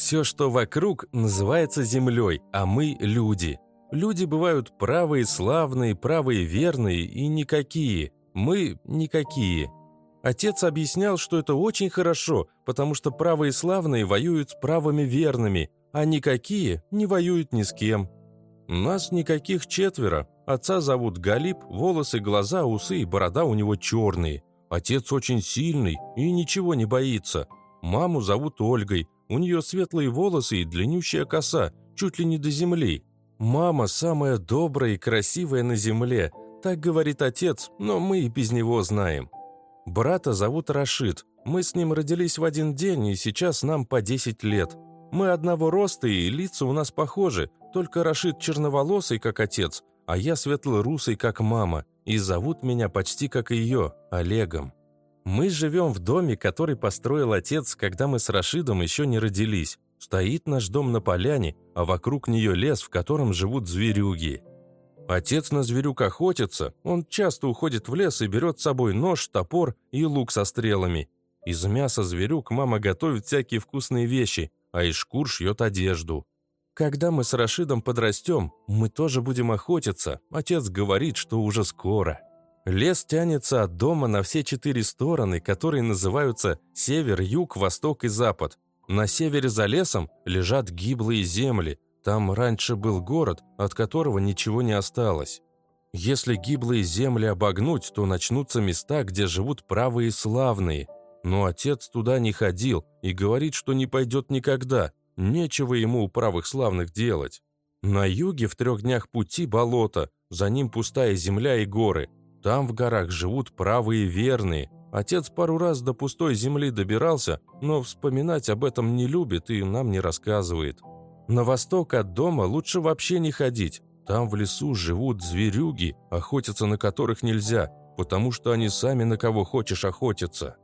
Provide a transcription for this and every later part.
Все, что вокруг, называется землей, а мы – люди. Люди бывают правые, славные, правые, верные и никакие. Мы – никакие. Отец объяснял, что это очень хорошо, потому что правые славные воюют с правыми верными, а никакие не воюют ни с кем. Нас никаких четверо. Отца зовут Галиб, волосы, глаза, усы и борода у него черные. Отец очень сильный и ничего не боится. Маму зовут Ольгой, у нее светлые волосы и длиннющая коса, чуть ли не до земли. Мама самая добрая и красивая на земле, так говорит отец, но мы и без него знаем. Брата зовут Рашид. Мы с ним родились в один день, и сейчас нам по 10 лет. Мы одного роста, и лица у нас похожи, только Рашид черноволосый, как отец, а я светлорусый, как мама, и зовут меня почти как ее, Олегом. Мы живем в доме, который построил отец, когда мы с Рашидом еще не родились. Стоит наш дом на поляне, а вокруг нее лес, в котором живут зверюги. Отец на зверюк охотится, он часто уходит в лес и берет с собой нож, топор и лук со стрелами. Из мяса зверюк мама готовит всякие вкусные вещи, а из шкур шьет одежду. Когда мы с Рашидом подрастем, мы тоже будем охотиться. Отец говорит, что уже скоро. Лес тянется от дома на все четыре стороны, которые называются север, юг, восток и запад. На севере за лесом лежат гиблые земли, там раньше был город, от которого ничего не осталось. Если гиблые земли обогнуть, то начнутся места, где живут правые и славные. Но отец туда не ходил и говорит, что не пойдет никогда. Нечего ему у правых славных делать. На юге в трех днях пути болото, за ним пустая земля и горы. Там в горах живут правые верные. Отец пару раз до пустой земли добирался, но вспоминать об этом не любит и нам не рассказывает. На восток от дома лучше вообще не ходить. Там в лесу живут зверюги, охотиться на которых нельзя, потому что они сами на кого хочешь охотятся.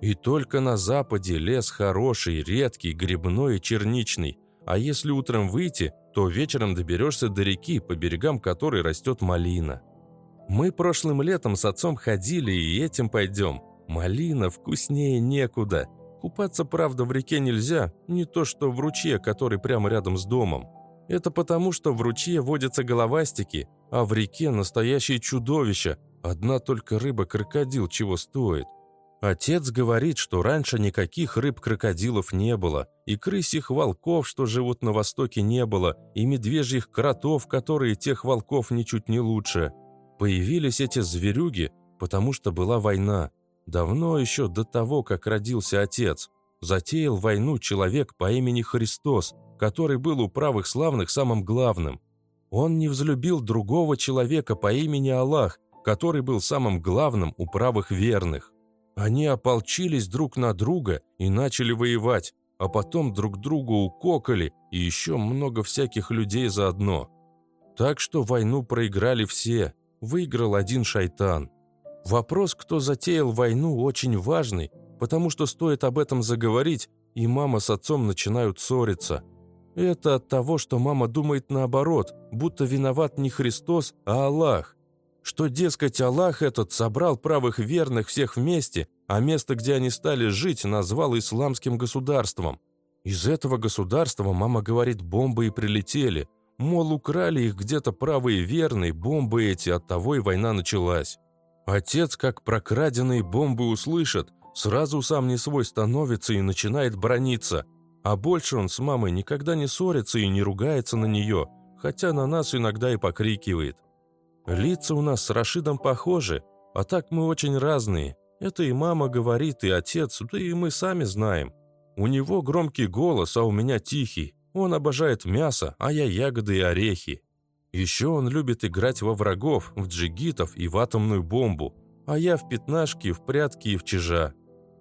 И только на западе лес хороший, редкий, грибной и черничный. А если утром выйти, то вечером доберешься до реки, по берегам которой растет малина. Мы прошлым летом с отцом ходили и этим пойдем. Малина вкуснее некуда. Купаться, правда, в реке нельзя, не то что в ручье, который прямо рядом с домом. Это потому, что в ручье водятся головастики, а в реке настоящие чудовища, одна только рыба-крокодил чего стоит. Отец говорит, что раньше никаких рыб-крокодилов не было, и крысих волков, что живут на востоке, не было, и медвежьих кротов, которые тех волков ничуть не лучше. Появились эти зверюги, потому что была война. Давно еще до того, как родился отец, затеял войну человек по имени Христос, который был у правых славных самым главным. Он не взлюбил другого человека по имени Аллах, который был самым главным у правых верных. Они ополчились друг на друга и начали воевать, а потом друг друга укокали и еще много всяких людей заодно. Так что войну проиграли все, выиграл один шайтан. Вопрос, кто затеял войну, очень важный, потому что стоит об этом заговорить, и мама с отцом начинают ссориться. Это от того, что мама думает наоборот, будто виноват не Христос, а Аллах. Что, дескать, Аллах этот собрал правых верных всех вместе, а место, где они стали жить, назвал исламским государством. Из этого государства, мама говорит, бомбы и прилетели. Мол, украли их где-то правые верные, бомбы эти, от того и война началась. Отец, как прокраденные бомбы услышит, сразу сам не свой становится и начинает брониться. А больше он с мамой никогда не ссорится и не ругается на нее, хотя на нас иногда и покрикивает. Лица у нас с Рашидом похожи, а так мы очень разные. Это и мама говорит, и отец, да и мы сами знаем. У него громкий голос, а у меня тихий. Он обожает мясо, а я ягоды и орехи. Еще он любит играть во врагов, в джигитов и в атомную бомбу, а я в пятнашки, в прятки и в чижа.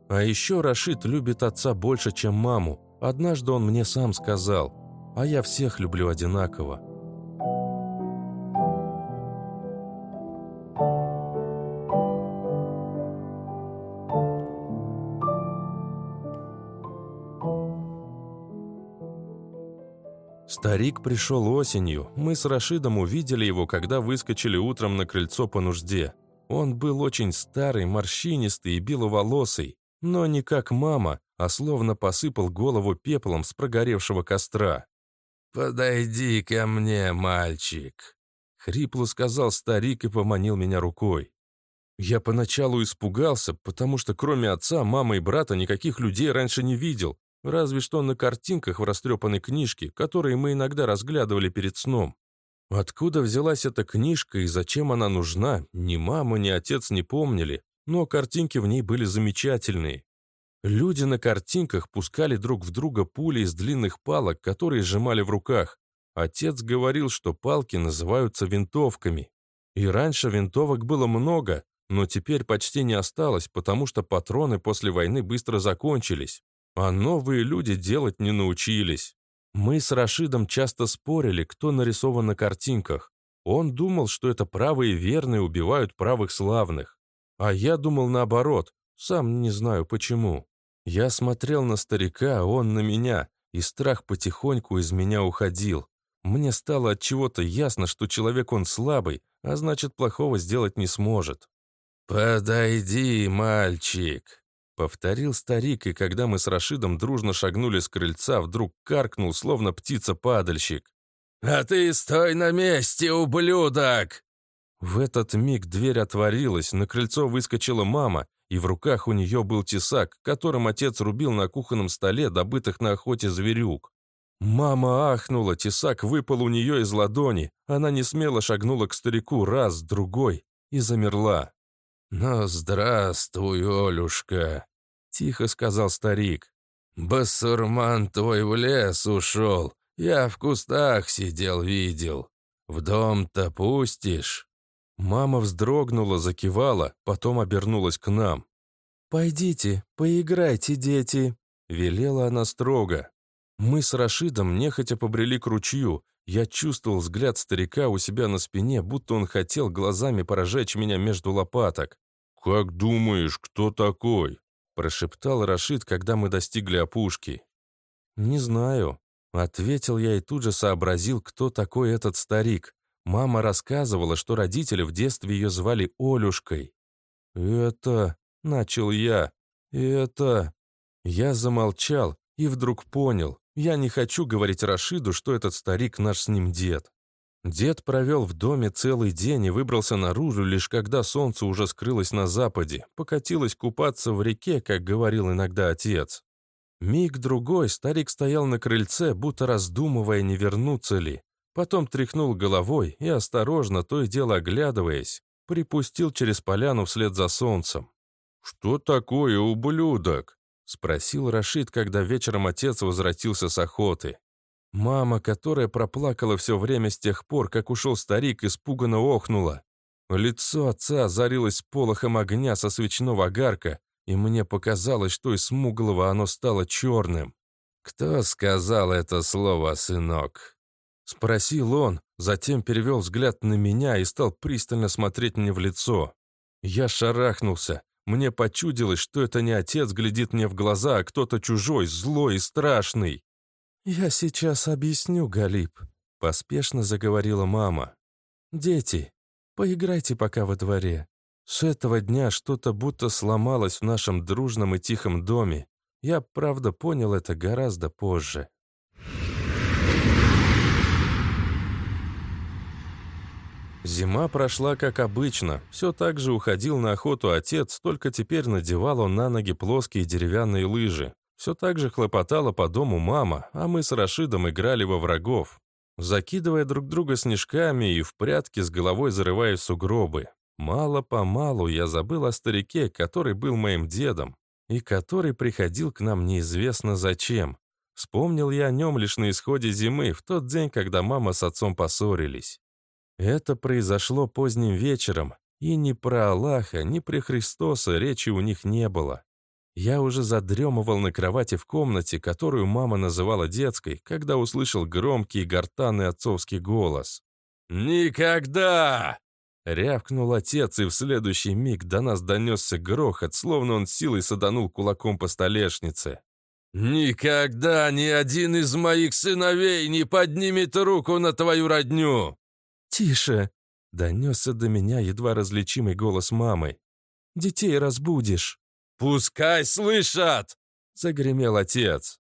А еще Рашид любит отца больше, чем маму. Однажды он мне сам сказал, а я всех люблю одинаково. Старик пришел осенью. Мы с Рашидом увидели его, когда выскочили утром на крыльцо по нужде. Он был очень старый, морщинистый и беловолосый, но не как мама, а словно посыпал голову пеплом с прогоревшего костра. «Подойди ко мне, мальчик», — хрипло сказал старик и поманил меня рукой. Я поначалу испугался, потому что кроме отца, мамы и брата никаких людей раньше не видел, разве что на картинках в растрепанной книжке, которые мы иногда разглядывали перед сном. Откуда взялась эта книжка и зачем она нужна, ни мама, ни отец не помнили, но картинки в ней были замечательные. Люди на картинках пускали друг в друга пули из длинных палок, которые сжимали в руках. Отец говорил, что палки называются винтовками. И раньше винтовок было много, но теперь почти не осталось, потому что патроны после войны быстро закончились, а новые люди делать не научились. Мы с Рашидом часто спорили, кто нарисован на картинках. Он думал, что это правые верные убивают правых славных. А я думал наоборот, сам не знаю почему. Я смотрел на старика, а он на меня, и страх потихоньку из меня уходил. Мне стало от чего-то ясно, что человек он слабый, а значит, плохого сделать не сможет. «Подойди, мальчик», — повторил старик, и когда мы с Рашидом дружно шагнули с крыльца, вдруг каркнул, словно птица-падальщик. «А ты стой на месте, ублюдок!» В этот миг дверь отворилась, на крыльцо выскочила мама, и в руках у нее был тесак, которым отец рубил на кухонном столе добытых на охоте зверюк. Мама ахнула, тесак выпал у нее из ладони, она не смело шагнула к старику раз, другой и замерла. «Ну, здравствуй, Олюшка», — тихо сказал старик. «Басурман твой в лес ушел, я в кустах сидел, видел. В дом-то пустишь?» Мама вздрогнула, закивала, потом обернулась к нам. «Пойдите, поиграйте, дети», — велела она строго. Мы с Рашидом нехотя побрели к ручью. Я чувствовал взгляд старика у себя на спине, будто он хотел глазами прожечь меня между лопаток. «Как думаешь, кто такой?» – прошептал Рашид, когда мы достигли опушки. «Не знаю», – ответил я и тут же сообразил, кто такой этот старик. Мама рассказывала, что родители в детстве ее звали Олюшкой. «Это...» — начал я. «Это...» Я замолчал и вдруг понял. Я не хочу говорить Рашиду, что этот старик наш с ним дед. Дед провел в доме целый день и выбрался наружу, лишь когда солнце уже скрылось на западе, покатилось купаться в реке, как говорил иногда отец. Миг-другой старик стоял на крыльце, будто раздумывая, не вернуться ли. Потом тряхнул головой и, осторожно, то и дело оглядываясь, припустил через поляну вслед за солнцем. «Что такое, ублюдок?» — спросил Рашид, когда вечером отец возвратился с охоты. Мама, которая проплакала все время с тех пор, как ушел старик, испуганно охнула. Лицо отца озарилось полохом огня со свечного огарка, и мне показалось, что из смуглого оно стало черным. «Кто сказал это слово, сынок?» Спросил он, затем перевел взгляд на меня и стал пристально смотреть мне в лицо. Я шарахнулся. Мне почудилось, что это не отец глядит мне в глаза, а кто-то чужой, злой и страшный. «Я сейчас объясню, Галип», — поспешно заговорила мама. «Дети, поиграйте пока во дворе. С этого дня что-то будто сломалось в нашем дружном и тихом доме. Я, правда, понял это гораздо позже». Зима прошла как обычно. Все так же уходил на охоту отец, только теперь надевал он на ноги плоские деревянные лыжи. Все так же хлопотала по дому мама, а мы с Рашидом играли во врагов, закидывая друг друга снежками и в прятки с головой зарывая сугробы. Мало-помалу я забыл о старике, который был моим дедом, и который приходил к нам неизвестно зачем. Вспомнил я о нем лишь на исходе зимы, в тот день, когда мама с отцом поссорились. Это произошло поздним вечером, и ни про Аллаха, ни про Христоса речи у них не было. Я уже задремывал на кровати в комнате, которую мама называла детской, когда услышал громкий гортанный отцовский голос. «Никогда!» Рявкнул отец, и в следующий миг до нас донесся грохот, словно он силой саданул кулаком по столешнице. «Никогда ни один из моих сыновей не поднимет руку на твою родню!» «Тише!» — донесся до меня едва различимый голос мамы. «Детей разбудишь!» «Пускай слышат!» — загремел отец.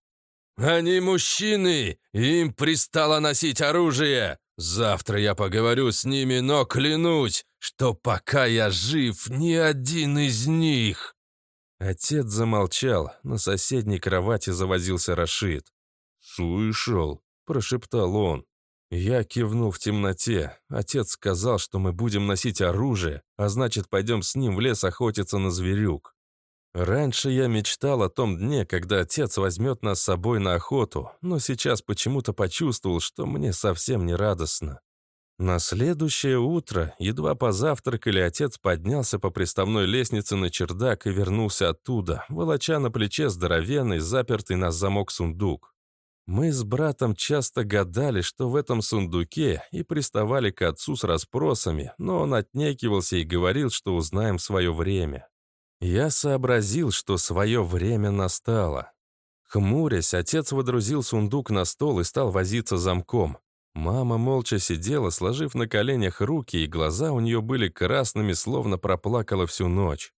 «Они мужчины, им пристало носить оружие. Завтра я поговорю с ними, но клянусь, что пока я жив, ни один из них...» Отец замолчал, на соседней кровати завозился Рашид. «Слышал?» – прошептал он. Я кивнул в темноте. Отец сказал, что мы будем носить оружие, а значит, пойдем с ним в лес охотиться на зверюк. Раньше я мечтал о том дне, когда отец возьмет нас с собой на охоту, но сейчас почему-то почувствовал, что мне совсем не радостно. На следующее утро, едва позавтракали, отец поднялся по приставной лестнице на чердак и вернулся оттуда, волоча на плече здоровенный, запертый на замок сундук. Мы с братом часто гадали, что в этом сундуке, и приставали к отцу с расспросами, но он отнекивался и говорил, что узнаем свое время. Я сообразил, что свое время настало. Хмурясь, отец водрузил сундук на стол и стал возиться замком. Мама молча сидела, сложив на коленях руки, и глаза у нее были красными, словно проплакала всю ночь.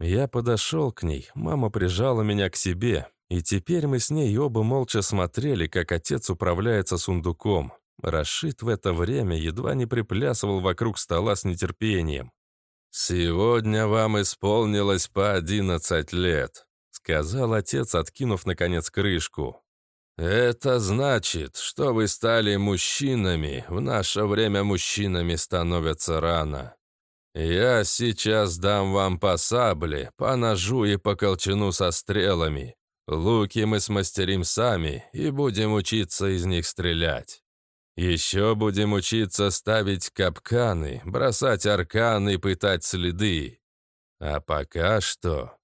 Я подошел к ней, мама прижала меня к себе, и теперь мы с ней оба молча смотрели, как отец управляется сундуком. Рашид в это время едва не приплясывал вокруг стола с нетерпением. «Сегодня вам исполнилось по одиннадцать лет», — сказал отец, откинув, наконец, крышку. «Это значит, что вы стали мужчинами. В наше время мужчинами становятся рано. Я сейчас дам вам по сабле, по ножу и по колчану со стрелами. Луки мы смастерим сами и будем учиться из них стрелять. Еще будем учиться ставить капканы, бросать арканы, пытать следы. А пока что...»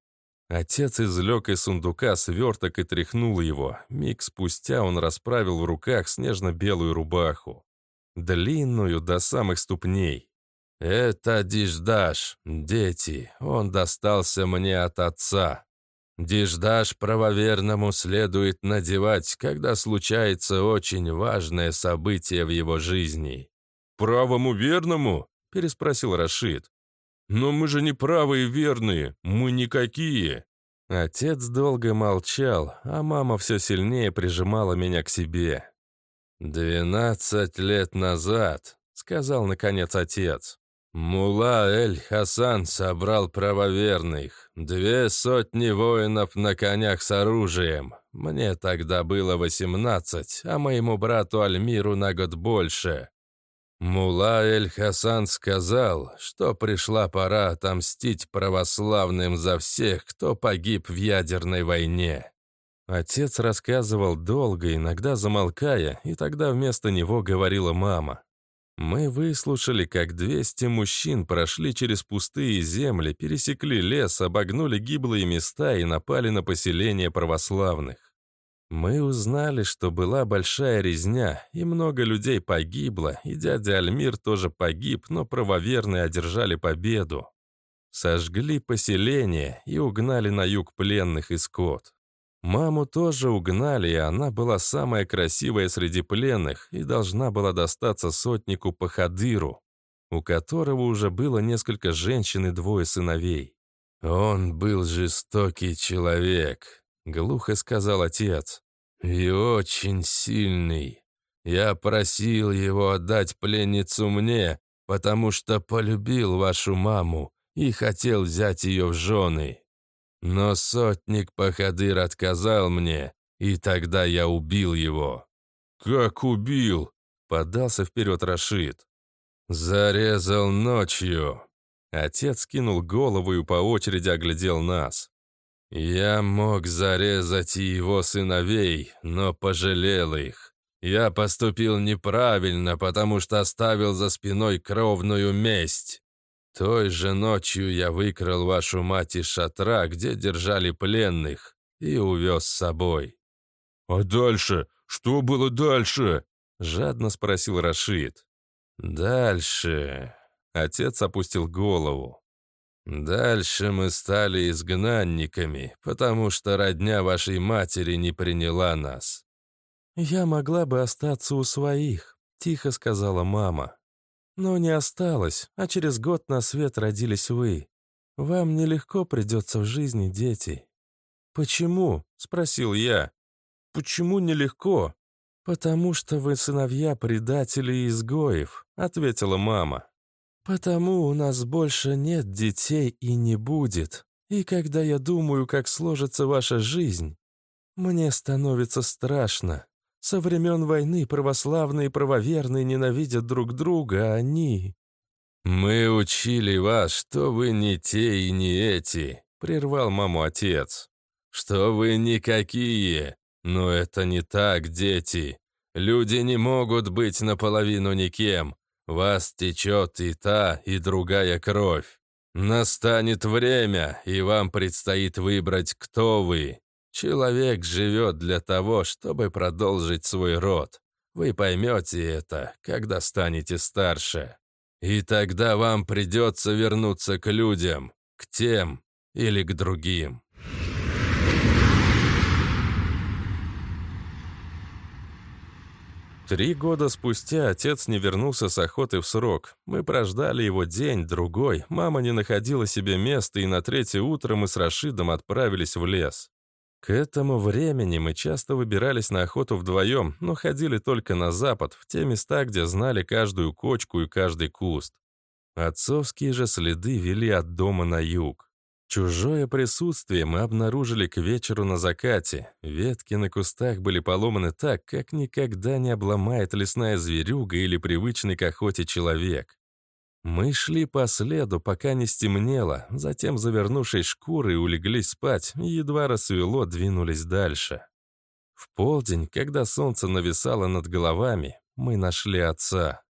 Отец извлек из сундука сверток и тряхнул его. Миг спустя он расправил в руках снежно-белую рубаху. Длинную до самых ступней. «Это диждаш, дети. Он достался мне от отца. Диждаш правоверному следует надевать, когда случается очень важное событие в его жизни. «Правому верному?» – переспросил Рашид. «Но мы же не правые верные, мы никакие». Отец долго молчал, а мама все сильнее прижимала меня к себе. «Двенадцать лет назад», — сказал наконец отец, Мула Эль-Хасан собрал правоверных. Две сотни воинов на конях с оружием. Мне тогда было восемнадцать, а моему брату Альмиру на год больше. Мула Эль-Хасан сказал, что пришла пора отомстить православным за всех, кто погиб в ядерной войне. Отец рассказывал долго, иногда замолкая, и тогда вместо него говорила мама. Мы выслушали, как 200 мужчин прошли через пустые земли, пересекли лес, обогнули гиблые места и напали на поселение православных. Мы узнали, что была большая резня, и много людей погибло, и дядя Альмир тоже погиб, но правоверные одержали победу. Сожгли поселение и угнали на юг пленных и скот. Маму тоже угнали, и она была самая красивая среди пленных и должна была достаться сотнику Пахадыру, у которого уже было несколько женщин и двое сыновей. «Он был жестокий человек», — глухо сказал отец, — «и очень сильный. Я просил его отдать пленницу мне, потому что полюбил вашу маму и хотел взять ее в жены. Но сотник Пахадыр отказал мне, и тогда я убил его». «Как убил?» — подался вперед Рашид. «Зарезал ночью». Отец кинул голову и по очереди оглядел нас. «Я мог зарезать и его сыновей, но пожалел их. Я поступил неправильно, потому что оставил за спиной кровную месть. Той же ночью я выкрал вашу мать из шатра, где держали пленных, и увез с собой». «А дальше? Что было дальше?» — жадно спросил Рашид. «Дальше...» — отец опустил голову. «Дальше мы стали изгнанниками, потому что родня вашей матери не приняла нас». «Я могла бы остаться у своих», — тихо сказала мама. Но не осталось, а через год на свет родились вы. Вам нелегко придется в жизни, дети. «Почему?» — спросил я. «Почему нелегко?» «Потому что вы сыновья предателей и изгоев», — ответила мама. «Потому у нас больше нет детей и не будет. И когда я думаю, как сложится ваша жизнь, мне становится страшно. Со времен войны православные и правоверные ненавидят друг друга, а они...» «Мы учили вас, что вы не те и не эти», — прервал маму отец. «Что вы никакие. Но это не так, дети. Люди не могут быть наполовину никем. Вас течет и та, и другая кровь. Настанет время, и вам предстоит выбрать, кто вы. Человек живет для того, чтобы продолжить свой род. Вы поймете это, когда станете старше. И тогда вам придется вернуться к людям, к тем или к другим. Три года спустя отец не вернулся с охоты в срок. Мы прождали его день, другой. Мама не находила себе места, и на третье утро мы с Рашидом отправились в лес. К этому времени мы часто выбирались на охоту вдвоем, но ходили только на запад, в те места, где знали каждую кочку и каждый куст. Отцовские же следы вели от дома на юг. Чужое присутствие мы обнаружили к вечеру на закате. Ветки на кустах были поломаны так, как никогда не обломает лесная зверюга или привычный к охоте человек. Мы шли по следу, пока не стемнело, затем, завернувшись шкурой, улеглись спать и едва рассвело, двинулись дальше. В полдень, когда солнце нависало над головами, мы нашли отца.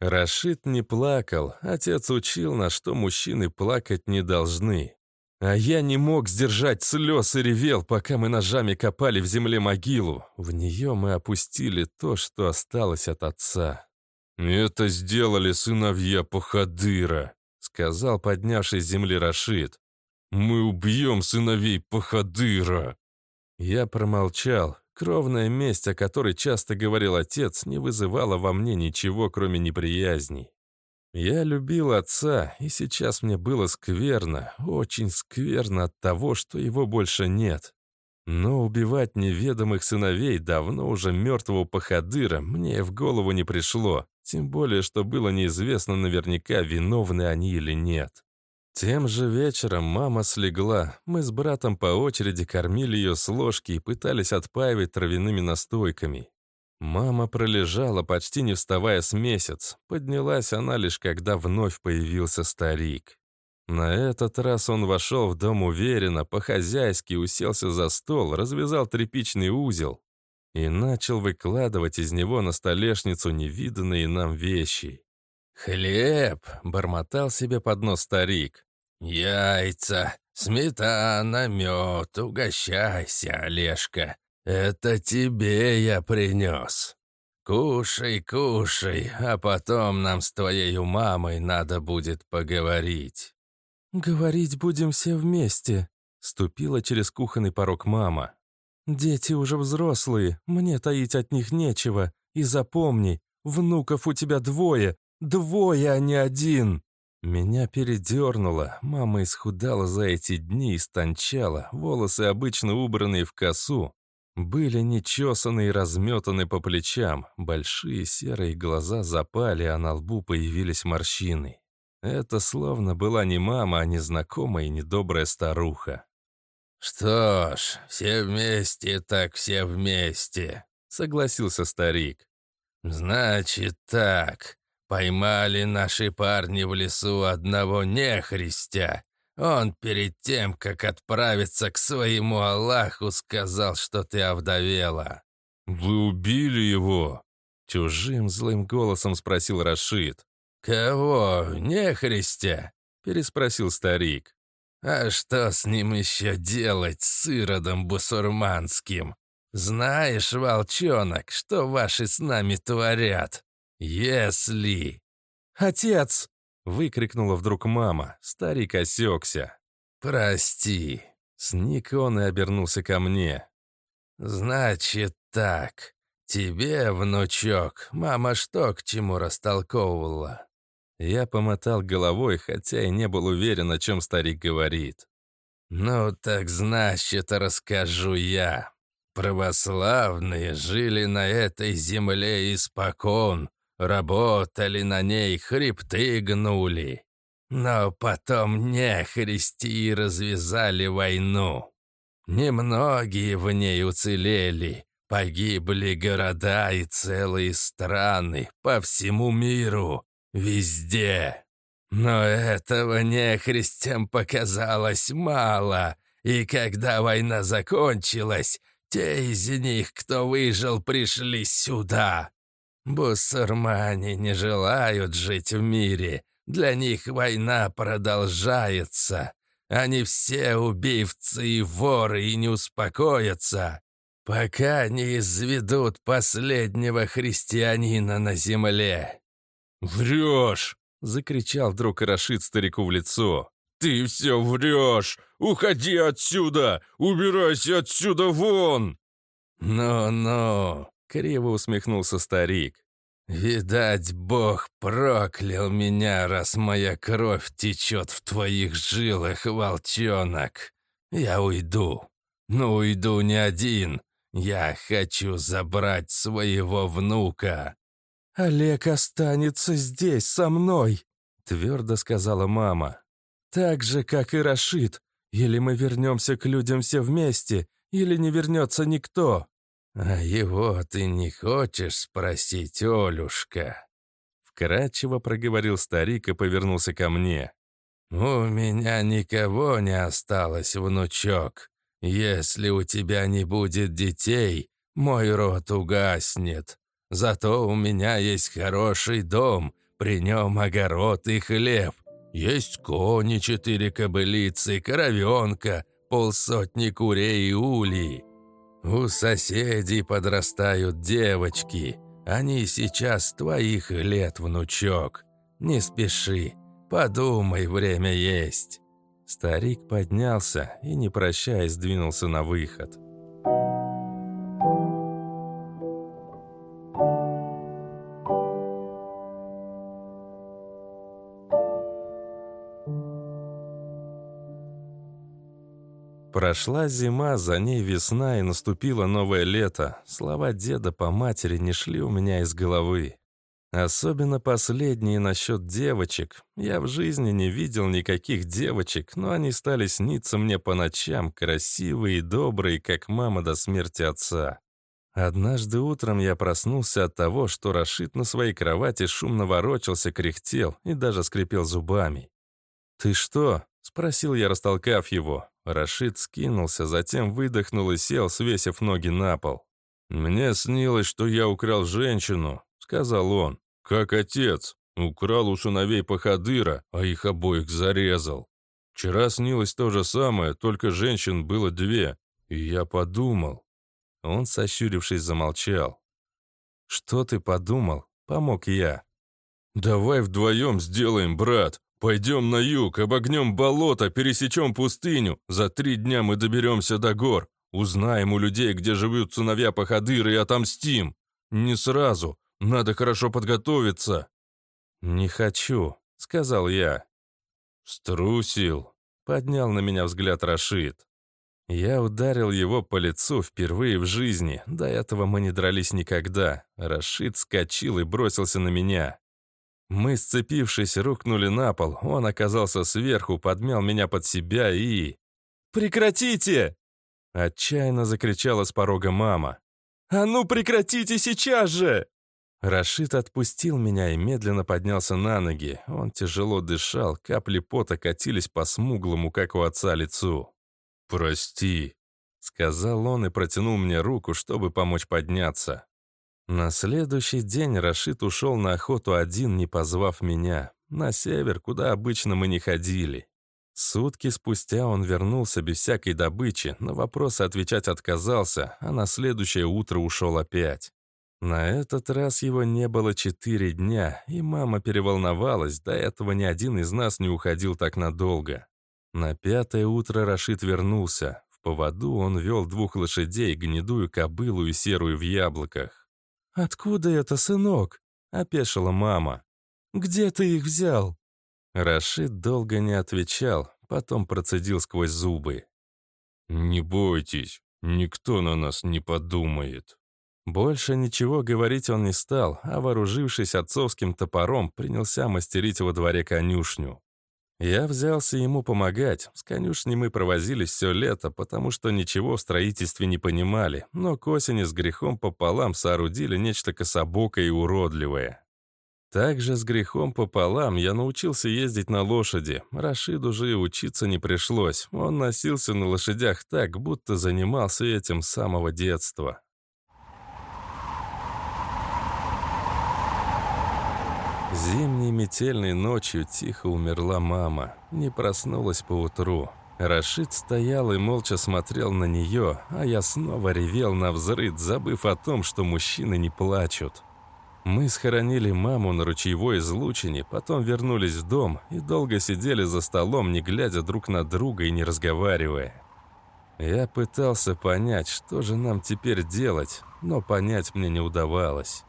Рашид не плакал, отец учил нас, что мужчины плакать не должны. А я не мог сдержать слез и ревел, пока мы ножами копали в земле могилу. В нее мы опустили то, что осталось от отца. «Это сделали сыновья Пахадыра», — сказал поднявший с земли Рашид. «Мы убьем сыновей Пахадыра». Я промолчал. Кровная месть, о которой часто говорил отец, не вызывала во мне ничего, кроме неприязни. Я любил отца, и сейчас мне было скверно, очень скверно от того, что его больше нет. Но убивать неведомых сыновей давно уже мертвого походыра мне в голову не пришло. Тем более, что было неизвестно наверняка, виновны они или нет. Тем же вечером мама слегла. Мы с братом по очереди кормили ее с ложки и пытались отпаивать травяными настойками. Мама пролежала, почти не вставая с месяц. Поднялась она лишь, когда вновь появился старик. На этот раз он вошел в дом уверенно, по-хозяйски уселся за стол, развязал тряпичный узел, и начал выкладывать из него на столешницу невиданные нам вещи. «Хлеб!» — бормотал себе под нос старик. «Яйца, сметана, мед, угощайся, Олежка. Это тебе я принес. Кушай, кушай, а потом нам с твоей мамой надо будет поговорить». «Говорить будем все вместе», — ступила через кухонный порог мама. «Дети уже взрослые, мне таить от них нечего. И запомни, внуков у тебя двое, двое, а не один!» Меня передернуло, мама исхудала за эти дни стончала, волосы, обычно убранные в косу, были нечесаны и разметаны по плечам, большие серые глаза запали, а на лбу появились морщины. Это словно была не мама, а незнакомая и недобрая старуха. «Что ж, все вместе так все вместе», — согласился старик. «Значит так, поймали наши парни в лесу одного нехристя. Он перед тем, как отправиться к своему Аллаху, сказал, что ты овдовела». «Вы убили его?» — чужим злым голосом спросил Рашид. «Кого? Нехристя?» — переспросил старик. А что с ним еще делать, с иродом бусурманским? Знаешь, волчонок, что ваши с нами творят? Если...» «Отец!» — выкрикнула вдруг мама. Старик осекся. «Прости». Сник он и обернулся ко мне. «Значит так. Тебе, внучок, мама что к чему растолковывала?» Я помотал головой, хотя и не был уверен, о чем старик говорит. «Ну так значит, расскажу я. Православные жили на этой земле испокон, работали на ней, хребты гнули. Но потом нехристи развязали войну. Немногие в ней уцелели, погибли города и целые страны по всему миру, везде. Но этого нехристям показалось мало, и когда война закончилась, те из них, кто выжил, пришли сюда. Бусурмане не желают жить в мире, для них война продолжается. Они все убивцы и воры и не успокоятся, пока не изведут последнего христианина на земле». «Врешь!» — закричал вдруг Рашид старику в лицо. «Ты все врешь! Уходи отсюда! Убирайся отсюда вон!» «Ну-ну!» — криво усмехнулся старик. «Видать, Бог проклял меня, раз моя кровь течет в твоих жилах, волчонок. Я уйду. Но уйду не один. Я хочу забрать своего внука». «Олег останется здесь, со мной», — твердо сказала мама. «Так же, как и Рашид. Или мы вернемся к людям все вместе, или не вернется никто». «А его ты не хочешь спросить, Олюшка?» Вкратчиво проговорил старик и повернулся ко мне. «У меня никого не осталось, внучок. Если у тебя не будет детей, мой род угаснет. Зато у меня есть хороший дом, при нем огород и хлеб. Есть кони, четыре кобылицы, коровенка, полсотни курей и улей. У соседей подрастают девочки. Они сейчас твоих лет, внучок. Не спеши, подумай, время есть». Старик поднялся и, не прощаясь, двинулся на выход. Прошла зима, за ней весна, и наступило новое лето. Слова деда по матери не шли у меня из головы. Особенно последние насчет девочек. Я в жизни не видел никаких девочек, но они стали сниться мне по ночам, красивые и добрые, как мама до смерти отца. Однажды утром я проснулся от того, что Рашид на своей кровати шумно ворочался, кряхтел и даже скрипел зубами. «Ты что?» — спросил я, растолкав его. Рашид скинулся, затем выдохнул и сел, свесив ноги на пол. «Мне снилось, что я украл женщину», — сказал он. «Как отец. Украл у сыновей Пахадыра, а их обоих зарезал. Вчера снилось то же самое, только женщин было две. И я подумал». Он, сощурившись, замолчал. «Что ты подумал?» — помог я. «Давай вдвоем сделаем, брат. Пойдем на юг, обогнем болото, пересечем пустыню. За три дня мы доберемся до гор. Узнаем у людей, где живут сыновья Пахадыры, и отомстим. Не сразу. Надо хорошо подготовиться». «Не хочу», — сказал я. «Струсил», — поднял на меня взгляд Рашид. Я ударил его по лицу впервые в жизни. До этого мы не дрались никогда. Рашид скочил и бросился на меня. Мы, сцепившись, рухнули на пол. Он оказался сверху, подмял меня под себя и... «Прекратите!» Отчаянно закричала с порога мама. «А ну прекратите сейчас же!» Рашид отпустил меня и медленно поднялся на ноги. Он тяжело дышал, капли пота катились по смуглому, как у отца, лицу. «Прости», — сказал он и протянул мне руку, чтобы помочь подняться. На следующий день Рашид ушел на охоту один, не позвав меня. На север, куда обычно мы не ходили. Сутки спустя он вернулся без всякой добычи, на вопросы отвечать отказался, а на следующее утро ушел опять. На этот раз его не было четыре дня, и мама переволновалась, до этого ни один из нас не уходил так надолго. На пятое утро Рашид вернулся. В поводу он вел двух лошадей, гнедую кобылу и серую в яблоках. «Откуда это, сынок?» — опешила мама. «Где ты их взял?» Рашид долго не отвечал. потом процедил сквозь зубы. «Не бойтесь, никто на нас не подумает». Больше ничего говорить он не стал, а вооружившись отцовским топором, принялся мастерить во дворе конюшню. Я взялся ему помогать. С конюшней мы провозились все лето, потому что ничего в строительстве не понимали, но к осени с грехом пополам соорудили нечто кособокое и уродливое. Также с грехом пополам я научился ездить на лошади. Рашиду же и учиться не пришлось. Он носился на лошадях так, будто занимался этим с самого детства. Зимней метельной ночью тихо умерла мама. Не проснулась поутру. Рашид стоял и молча смотрел на нее, а я снова ревел на взрыд, забыв о том, что мужчины не плачут. Мы схоронили маму на ручьевой излучине, потом вернулись в дом и долго сидели за столом, не глядя друг на друга и не разговаривая. Я пытался понять, что же нам теперь делать, но понять мне не удавалось.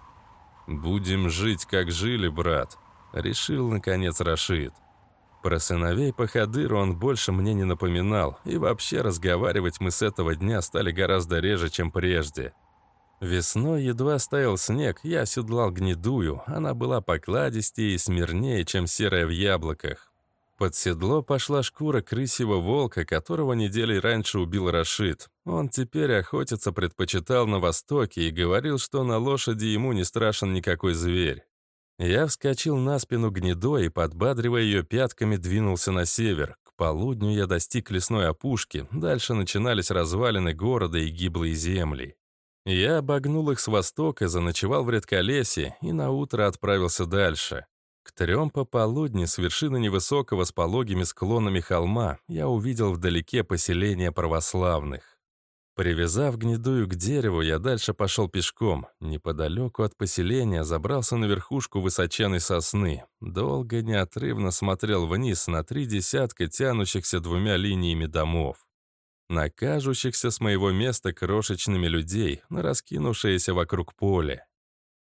«Будем жить, как жили, брат», — решил, наконец, Рашид. Про сыновей Пахадыра он больше мне не напоминал, и вообще разговаривать мы с этого дня стали гораздо реже, чем прежде. Весной едва стаял снег, я оседлал гнедую, она была покладистее и смирнее, чем серая в яблоках. Под седло пошла шкура крысьего волка, которого недели раньше убил Рашид. Он теперь охотиться предпочитал на востоке и говорил, что на лошади ему не страшен никакой зверь. Я вскочил на спину гнедой и, подбадривая ее пятками, двинулся на север. К полудню я достиг лесной опушки, дальше начинались развалины города и гиблые земли. Я обогнул их с востока, заночевал в редколесье и наутро отправился дальше. К трем пополудни с вершины невысокого с пологими склонами холма я увидел вдалеке поселение православных. Привязав гнедую к дереву, я дальше пошел пешком. Неподалеку от поселения забрался на верхушку высоченной сосны. Долго неотрывно смотрел вниз на три десятка тянущихся двумя линиями домов. На кажущихся с моего места крошечными людей, на раскинувшееся вокруг поле.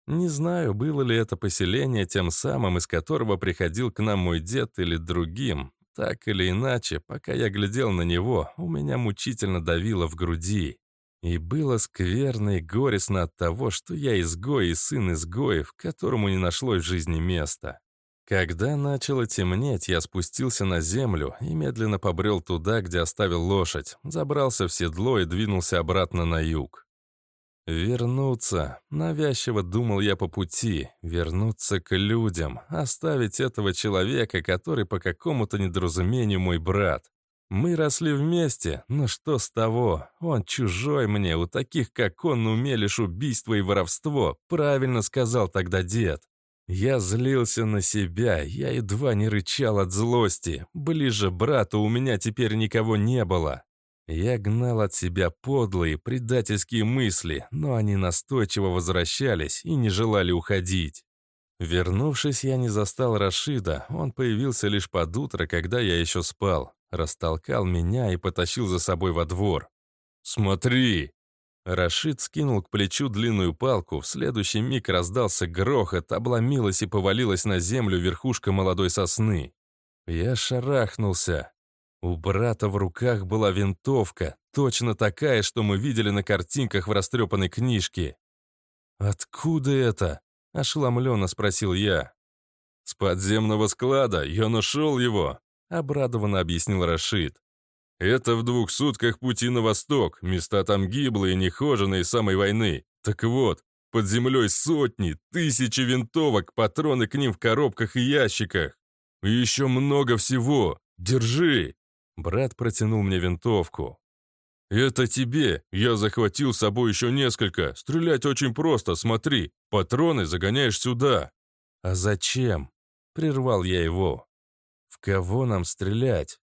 Не знаю, было ли это поселение тем самым, из которого приходил к нам мой дед или другим. Так или иначе, пока я глядел на него, у меня мучительно давило в груди. И было скверно и горестно от того, что я изгой и сын изгоев, которому не нашлось в жизни места. Когда начало темнеть, я спустился на землю и медленно побрел туда, где оставил лошадь, забрался в седло и двинулся обратно на юг. Вернуться. Навязчиво думал я по пути. Вернуться к людям. Оставить этого человека, который по какому-то недоразумению мой брат. Мы росли вместе, но что с того? Он чужой мне, у таких, как он, умели лишь убийство и воровство, правильно сказал тогда дед. Я злился на себя, я едва не рычал от злости. Ближе брата у меня теперь никого не было. Я гнал от себя подлые, предательские мысли, но они настойчиво возвращались и не желали уходить. Вернувшись, я не застал Рашида, он появился лишь под утро, когда я еще спал. Растолкал меня и потащил за собой во двор. «Смотри!» Рашид скинул к плечу длинную палку, в следующий миг раздался грохот, обломилась и повалилась на землю верхушка молодой сосны. Я шарахнулся. У брата в руках была винтовка, точно такая, что мы видели на картинках в растрепанной книжке. «Откуда это?» – ошеломленно спросил я. «С подземного склада, я нашел его», – обрадованно объяснил Рашид. «Это в двух сутках пути на восток, места там гиблые, нехоженные самой войны. Так вот, под землей сотни, тысячи винтовок, патроны к ним в коробках и ящиках. И еще много всего. Держи!» Брат протянул мне винтовку. «Это тебе. Я захватил с собой еще несколько. Стрелять очень просто, смотри. Патроны загоняешь сюда». «А зачем?» Прервал я его. «В кого нам стрелять?»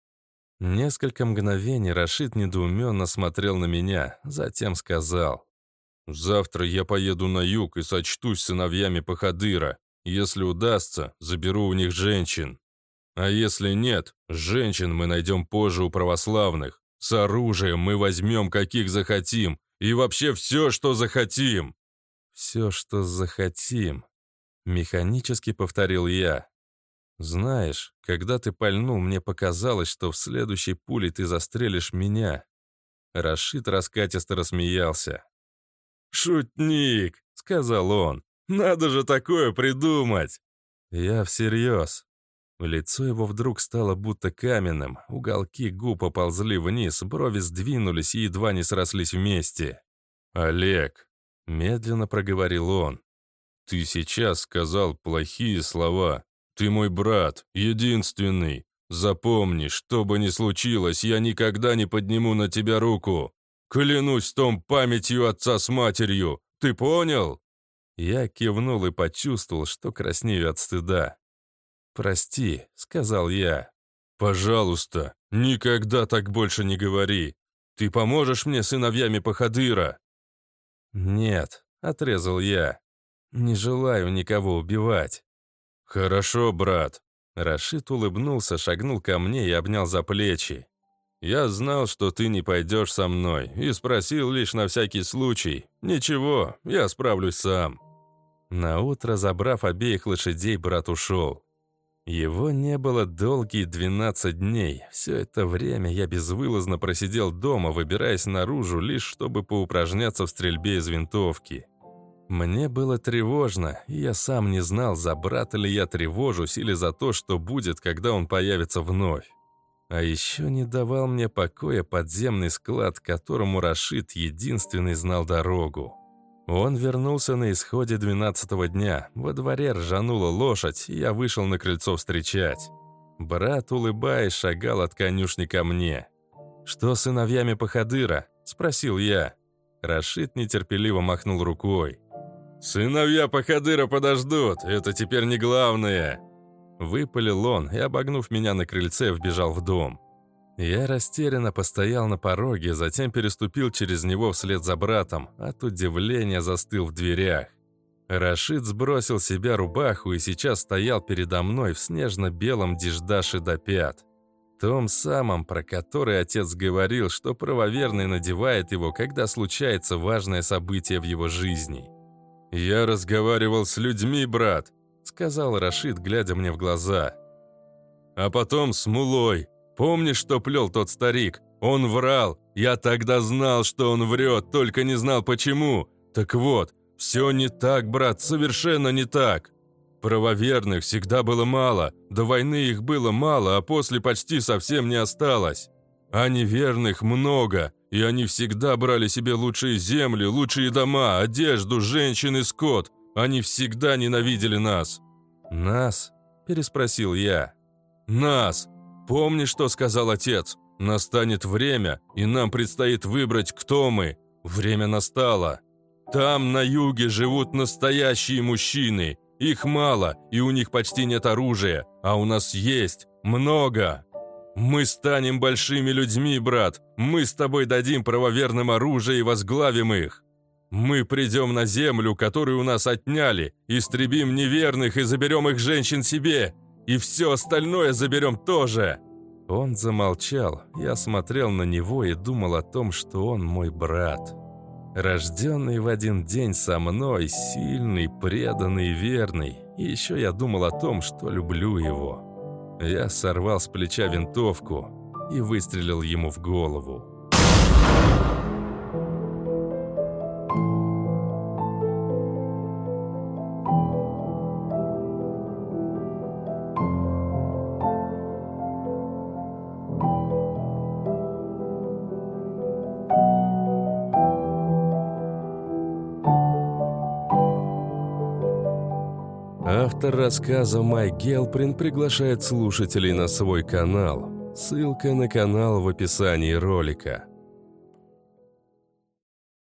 Несколько мгновений Рашид недоуменно смотрел на меня, затем сказал. «Завтра я поеду на юг и сочтусь с сыновьями Пахадыра. Если удастся, заберу у них женщин. А если нет, женщин мы найдем позже у православных. С оружием мы возьмем каких захотим. И вообще все, что захотим. Все, что захотим. Механически повторил я. Знаешь, когда ты пальнул, мне показалось, что в следующей пуле ты застрелишь меня. Рашид раскатисто рассмеялся. «Шутник!» — сказал он. «Надо же такое придумать!» Я всерьез. Лицо его вдруг стало будто каменным, уголки губ поползли вниз, брови сдвинулись и едва не срослись вместе. «Олег», — медленно проговорил он, — «ты сейчас сказал плохие слова. Ты мой брат, единственный. Запомни, что бы ни случилось, я никогда не подниму на тебя руку. Клянусь том памятью отца с матерью. Ты понял?» Я кивнул и почувствовал, что краснею от стыда. «Прости», — сказал я. «Пожалуйста, никогда так больше не говори. Ты поможешь мне сыновьями Пахадыра?» «Нет», — отрезал я. «Не желаю никого убивать». «Хорошо, брат». Рашид улыбнулся, шагнул ко мне и обнял за плечи. «Я знал, что ты не пойдешь со мной, и спросил лишь на всякий случай. Ничего, я справлюсь сам». Наутро, забрав обеих лошадей, брат ушел. Его не было долгие 12 дней. Все это время я безвылазно просидел дома, выбираясь наружу, лишь чтобы поупражняться в стрельбе из винтовки. Мне было тревожно, и я сам не знал, за брата ли я тревожусь или за то, что будет, когда он появится вновь. А еще не давал мне покоя подземный склад, которому Рашид единственный знал дорогу. Он вернулся на исходе двенадцатого дня. Во дворе ржанула лошадь, и я вышел на крыльцо встречать. Брат, улыбаясь, шагал от конюшни ко мне. «Что с сыновьями Пахадыра?» – спросил я. Рашид нетерпеливо махнул рукой. «Сыновья Пахадыра подождут, это теперь не главное!» Выпалил он и, обогнув меня на крыльце, вбежал в дом. Я растерянно постоял на пороге, затем переступил через него вслед за братом, от удивления застыл в дверях. Рашид сбросил себя рубаху и сейчас стоял передо мной в снежно-белом диждаше до пят. Том самом, про который отец говорил, что правоверный надевает его, когда случается важное событие в его жизни. «Я разговаривал с людьми, брат», — сказал Рашид, глядя мне в глаза. «А потом с Мулой. Помнишь, что плел тот старик? Он врал. Я тогда знал, что он врет, только не знал почему. Так вот, все не так, брат, совершенно не так. Правоверных всегда было мало, до войны их было мало, а после почти совсем не осталось. А неверных много, и они всегда брали себе лучшие земли, лучшие дома, одежду, женщин и скот. Они всегда ненавидели нас». «Нас?» – переспросил я. «Нас! Помни, что сказал отец. Настанет время, и нам предстоит выбрать, кто мы. Время настало. Там, на юге, живут настоящие мужчины. Их мало, и у них почти нет оружия, а у нас есть много». «Мы станем большими людьми, брат. Мы с тобой дадим правоверным оружие и возглавим их. Мы придем на землю, которую у нас отняли, истребим неверных и заберем их женщин себе. И все остальное заберем тоже». Он замолчал. Я смотрел на него и думал о том, что он мой брат. Рожденный в один день со мной, сильный, преданный верный. И еще я думал о том, что люблю его. Я сорвал с плеча винтовку и выстрелил ему в голову. Автор рассказа Майк Гелприн приглашает слушателей на свой канал. Ссылка на канал в описании ролика.